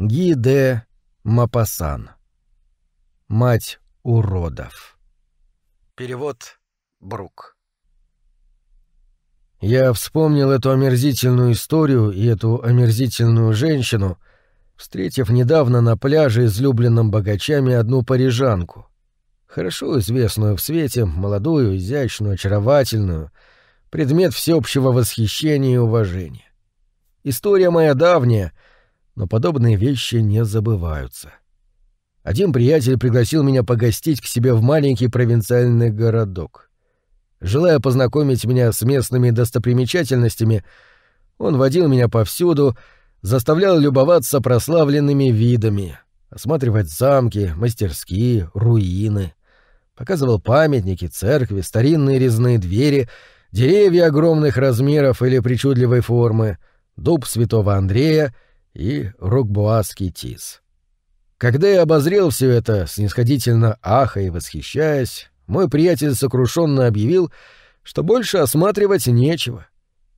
Гиде Мапасан. Мать уродов. Перевод Брук. Я вспомнил эту омерзительную историю и эту омерзительную женщину, встретив недавно на пляже излюбленном богачами одну парижанку, хорошо известную в свете, молодую, изящную, очаровательную, предмет всеобщего восхищения и уважения. История моя давняя, но подобные вещи не забываются. Один приятель пригласил меня погостить к себе в маленький провинциальный городок. Желая познакомить меня с местными достопримечательностями, он водил меня повсюду, заставлял любоваться прославленными видами, осматривать замки, мастерские, руины, показывал памятники, церкви, старинные резные двери, деревья огромных размеров или причудливой формы, дуб святого Андрея и рокбуасский тис. Когда я обозрел все это, снисходительно ахая и восхищаясь, мой приятель сокрушенно объявил, что больше осматривать нечего.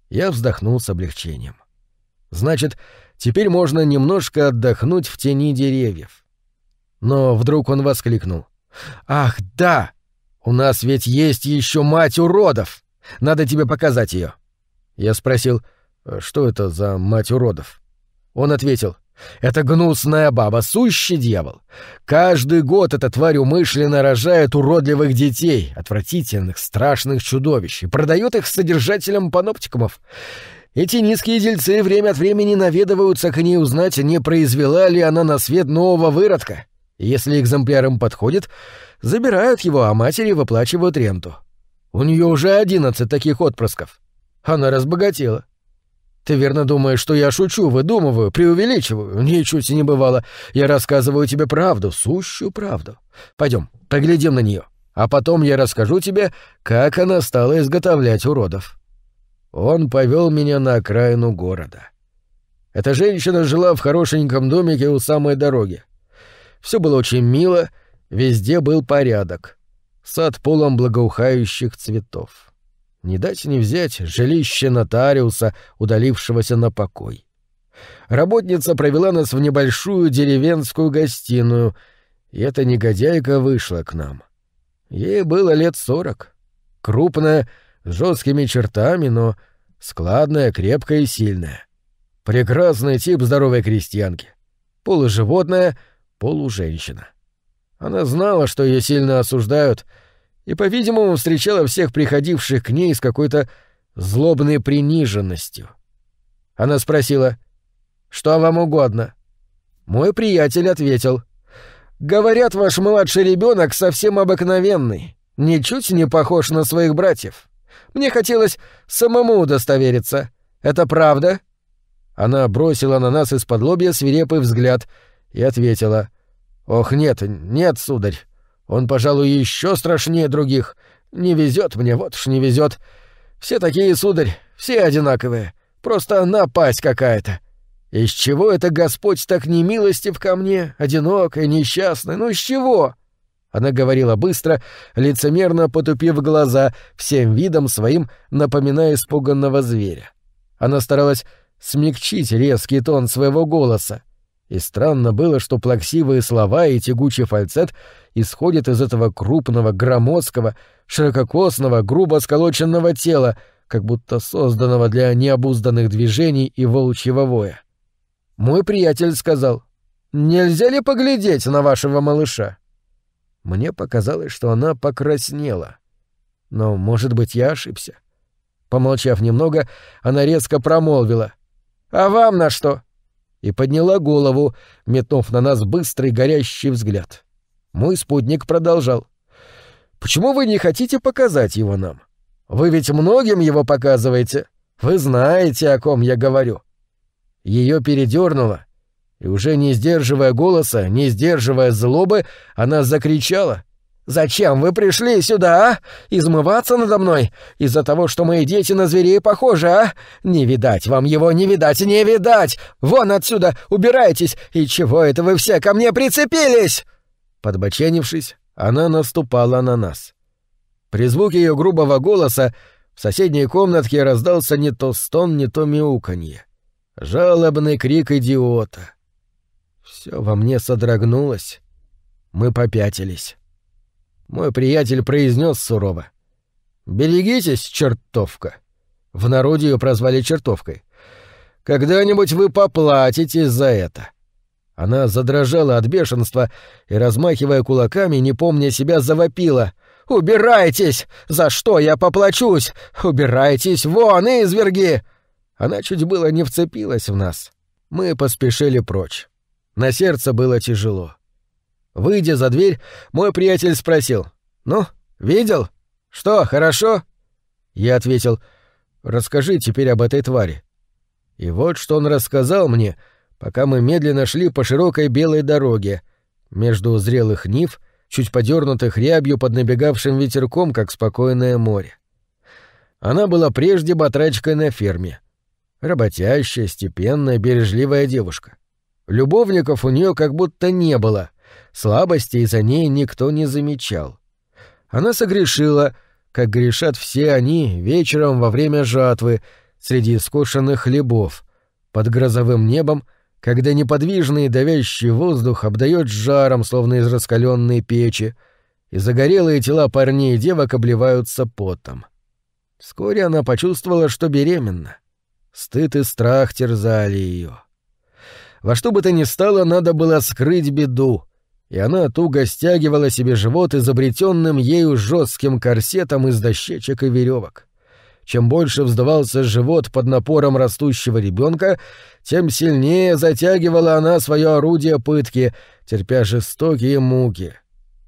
Я вздохнул с облегчением. Значит, теперь можно немножко отдохнуть в тени деревьев. Но вдруг он воскликнул. «Ах, да! У нас ведь есть еще мать уродов! Надо тебе показать ее. Я спросил, что это за мать уродов? Он ответил, это гнусная баба, сущий дьявол. Каждый год эта тварь умышленно рожает уродливых детей, отвратительных, страшных чудовищ, и продает их содержателям паноптикумов. Эти низкие дельцы время от времени наведываются к ней узнать, не произвела ли она на свет нового выродка. Если экземпляр им подходит, забирают его, а матери выплачивают ренту. У нее уже одиннадцать таких отпрысков. Она разбогатела. Ты верно думаешь, что я шучу, выдумываю, преувеличиваю? Ничуть не бывало. Я рассказываю тебе правду, сущую правду. Пойдем, поглядим на нее, а потом я расскажу тебе, как она стала изготовлять уродов. Он повел меня на окраину города. Эта женщина жила в хорошеньком домике у самой дороги. Все было очень мило, везде был порядок. Сад полон благоухающих цветов. Не дать не взять жилище нотариуса, удалившегося на покой. Работница провела нас в небольшую деревенскую гостиную, и эта негодяйка вышла к нам. Ей было лет сорок. Крупная, с жесткими чертами, но складная, крепкая и сильная. Прекрасный тип здоровой крестьянки. Полуживотное, полуженщина. Она знала, что ее сильно осуждают — и, по-видимому, встречала всех приходивших к ней с какой-то злобной приниженностью. Она спросила, «Что вам угодно?» Мой приятель ответил, «Говорят, ваш младший ребенок совсем обыкновенный, ничуть не похож на своих братьев. Мне хотелось самому удостовериться. Это правда?» Она бросила на нас из-под лобья свирепый взгляд и ответила, «Ох, нет, нет, сударь, он, пожалуй, еще страшнее других. Не везет мне, вот уж не везет. Все такие, сударь, все одинаковые. Просто напасть какая-то. Из чего это Господь так немилостив ко мне, одинокая, несчастная? Ну, с чего?» Она говорила быстро, лицемерно потупив глаза, всем видом своим напоминая испуганного зверя. Она старалась смягчить резкий тон своего голоса, и странно было, что плаксивые слова и тягучий фальцет исходят из этого крупного, громоздкого, ширококосного, грубо сколоченного тела, как будто созданного для необузданных движений и волчьего воя. Мой приятель сказал, «Нельзя ли поглядеть на вашего малыша?» Мне показалось, что она покраснела. Но, может быть, я ошибся. Помолчав немного, она резко промолвила. «А вам на что?» И подняла голову, метнув на нас быстрый горящий взгляд. Мой спутник продолжал. «Почему вы не хотите показать его нам? Вы ведь многим его показываете. Вы знаете, о ком я говорю». Ее передернуло, и уже не сдерживая голоса, не сдерживая злобы, она закричала — Зачем вы пришли сюда, а? Измываться надо мной? Из-за того, что мои дети на зверей похожи, а? Не видать вам его, не видать, не видать! Вон отсюда, убирайтесь! И чего это вы все ко мне прицепились?» Подбоченившись, она наступала на нас. При звуке ее грубого голоса в соседней комнатке раздался не то стон, не то мяуканье. Жалобный крик идиота. Все во мне содрогнулось. Мы попятились. Мой приятель произнес сурово. «Берегитесь, чертовка!» В народе ее прозвали чертовкой. «Когда-нибудь вы поплатитесь за это!» Она задрожала от бешенства и, размахивая кулаками, не помня себя, завопила. «Убирайтесь! За что я поплачусь? Убирайтесь вон, изверги!» Она чуть было не вцепилась в нас. Мы поспешили прочь. На сердце было тяжело. Выйдя за дверь, мой приятель спросил. «Ну, видел? Что, хорошо?» Я ответил. «Расскажи теперь об этой твари». И вот что он рассказал мне, пока мы медленно шли по широкой белой дороге, между зрелых нив, чуть подернутых рябью под набегавшим ветерком, как спокойное море. Она была прежде батрачкой на ферме. Работящая, степенная, бережливая девушка. Любовников у нее как будто не было, слабостей за ней никто не замечал. Она согрешила, как грешат все они вечером во время жатвы, среди скошенных хлебов, под грозовым небом, когда неподвижный давящий воздух обдает жаром, словно из раскаленной печи, и загорелые тела парней и девок обливаются потом. Вскоре она почувствовала, что беременна. Стыд и страх терзали ее. Во что бы то ни стало, надо было скрыть беду, и она туго стягивала себе живот изобретенным ею жестким корсетом из дощечек и веревок. Чем больше вздувался живот под напором растущего ребенка, тем сильнее затягивала она свое орудие пытки, терпя жестокие муки.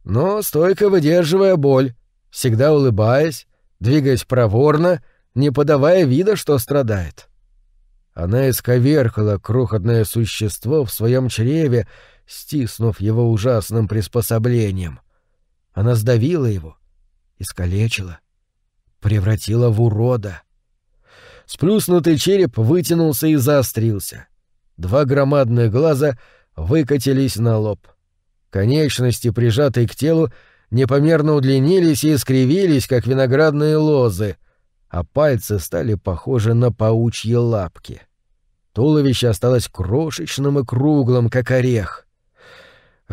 Но стойко выдерживая боль, всегда улыбаясь, двигаясь проворно, не подавая вида, что страдает. Она исковеркала крохотное существо в своем чреве, стиснув его ужасным приспособлением. Она сдавила его, искалечила, превратила в урода. Сплюснутый череп вытянулся и заострился. Два громадных глаза выкатились на лоб. Конечности, прижатые к телу, непомерно удлинились и искривились, как виноградные лозы, а пальцы стали похожи на паучьи лапки. Туловище осталось крошечным и круглым, как орех.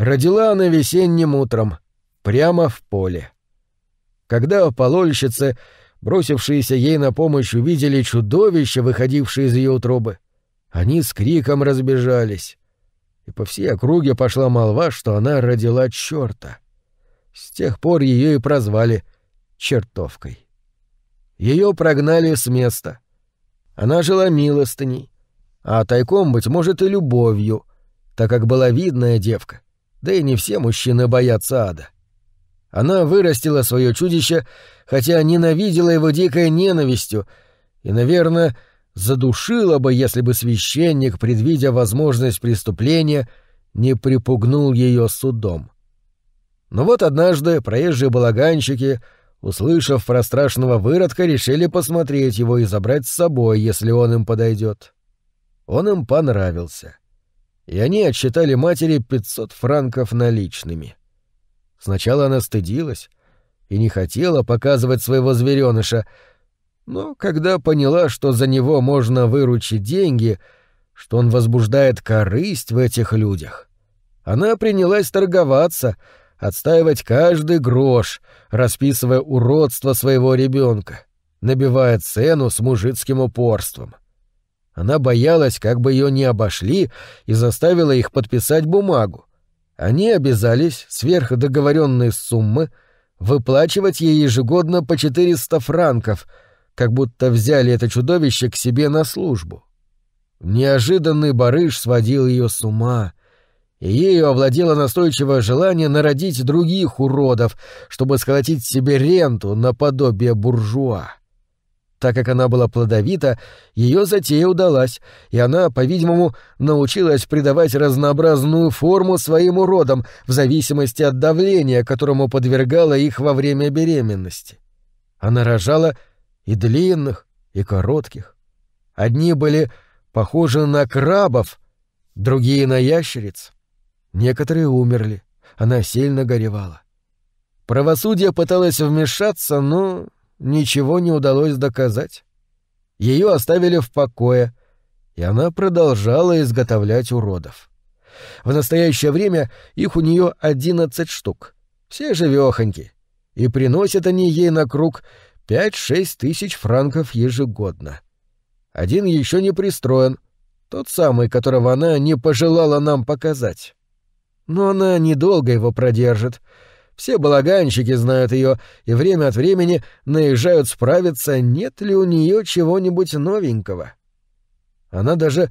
Родила она весенним утром, прямо в поле. Когда полольщицы, бросившиеся ей на помощь, увидели чудовище, выходившее из ее утробы, они с криком разбежались. И по всей округе пошла молва, что она родила черта. С тех пор ее и прозвали чертовкой. Ее прогнали с места. Она жила милостыней, а тайком, быть может, и любовью, так как была видная девка, да и не все мужчины боятся ада. Она вырастила свое чудище, хотя ненавидела его дикой ненавистью, и, наверное, задушила бы, если бы священник, предвидя возможность преступления, не припугнул ее судом. Но вот однажды проезжие балаганщики — услышав про страшного выродка, решили посмотреть его и забрать с собой, если он им подойдет. Он им понравился. И они отсчитали матери 500 франков наличными. Сначала она стыдилась и не хотела показывать своего зверёныша, но когда поняла, что за него можно выручить деньги, что он возбуждает корысть в этих людях, она принялась торговаться — отстаивать каждый грош, расписывая уродство своего ребенка, набивая цену с мужицким упорством. Она боялась, как бы ее не обошли, и заставила их подписать бумагу. Они обязались сверх договоренной суммы выплачивать ей ежегодно по 400 франков, как будто взяли это чудовище к себе на службу. Неожиданный барыш сводил ее с ума, и ею овладело настойчивое желание народить других уродов, чтобы сколотить себе ренту наподобие буржуа. Так как она была плодовита, ее затея удалась, и она, по-видимому, научилась придавать разнообразную форму своим уродам в зависимости от давления, которому подвергала их во время беременности. Она рожала и длинных, и коротких. Одни были похожи на крабов, другие — на ящериц. Некоторые умерли. Она сильно горевала. Правосудие пыталось вмешаться, но ничего не удалось доказать. Ее оставили в покое, и она продолжала изготовлять уродов. В настоящее время их у нее одиннадцать штук. Все живехоньки. И приносят они ей на круг пять-шесть тысяч франков ежегодно. Один еще не пристроен, тот самый, которого она не пожелала нам показать. Но она недолго его продержит. Все балаганщики знают ее и время от времени наезжают справиться, нет ли у нее чего-нибудь новенького. Она даже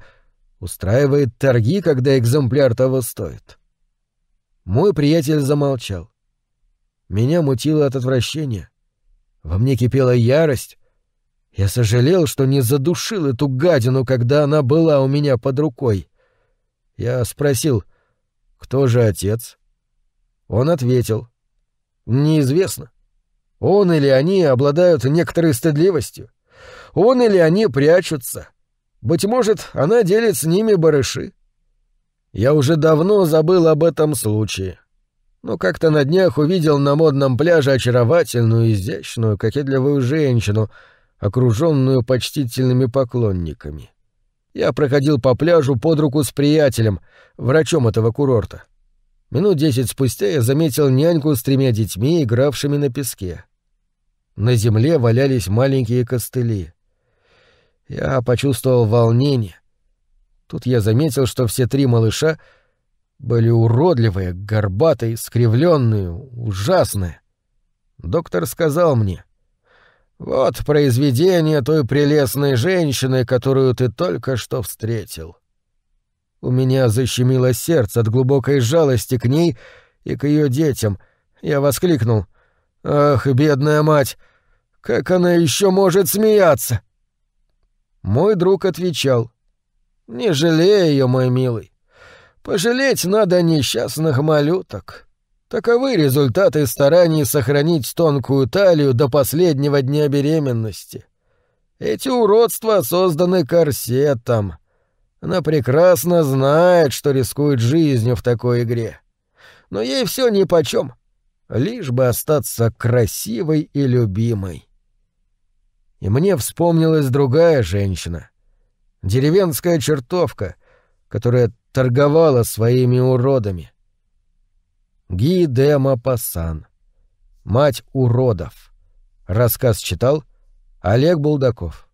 устраивает торги, когда экземпляр того стоит. Мой приятель замолчал. Меня мутило от отвращения. Во мне кипела ярость. Я сожалел, что не задушил эту гадину, когда она была у меня под рукой. Я спросил, кто же отец? Он ответил, неизвестно. Он или они обладают некоторой стыдливостью. Он или они прячутся. Быть может, она делит с ними барыши. Я уже давно забыл об этом случае но как-то на днях увидел на модном пляже очаровательную, изящную, кокетливую женщину, окруженную почтительными поклонниками. Я проходил по пляжу под руку с приятелем, врачом этого курорта. Минут десять спустя я заметил няньку с тремя детьми, игравшими на песке. На земле валялись маленькие костыли. Я почувствовал волнение. Тут я заметил, что все три малыша — были уродливые, горбатые, скривленные, ужасные. Доктор сказал мне, «Вот произведение той прелестной женщины, которую ты только что встретил». У меня защемило сердце от глубокой жалости к ней и к ее детям. Я воскликнул, «Ах, бедная мать! Как она еще может смеяться?» Мой друг отвечал, «Не жалей ее, мой милый. Пожалеть надо несчастных малюток. Таковы результаты стараний сохранить тонкую талию до последнего дня беременности. Эти уродства созданы корсетом. Она прекрасно знает, что рискует жизнью в такой игре. Но ей все нипочем, лишь бы остаться красивой и любимой. И мне вспомнилась другая женщина. Деревенская чертовка, которая торговала своими уродами. Ги де Мапасан. Мать уродов. Рассказ читал Олег Булдаков.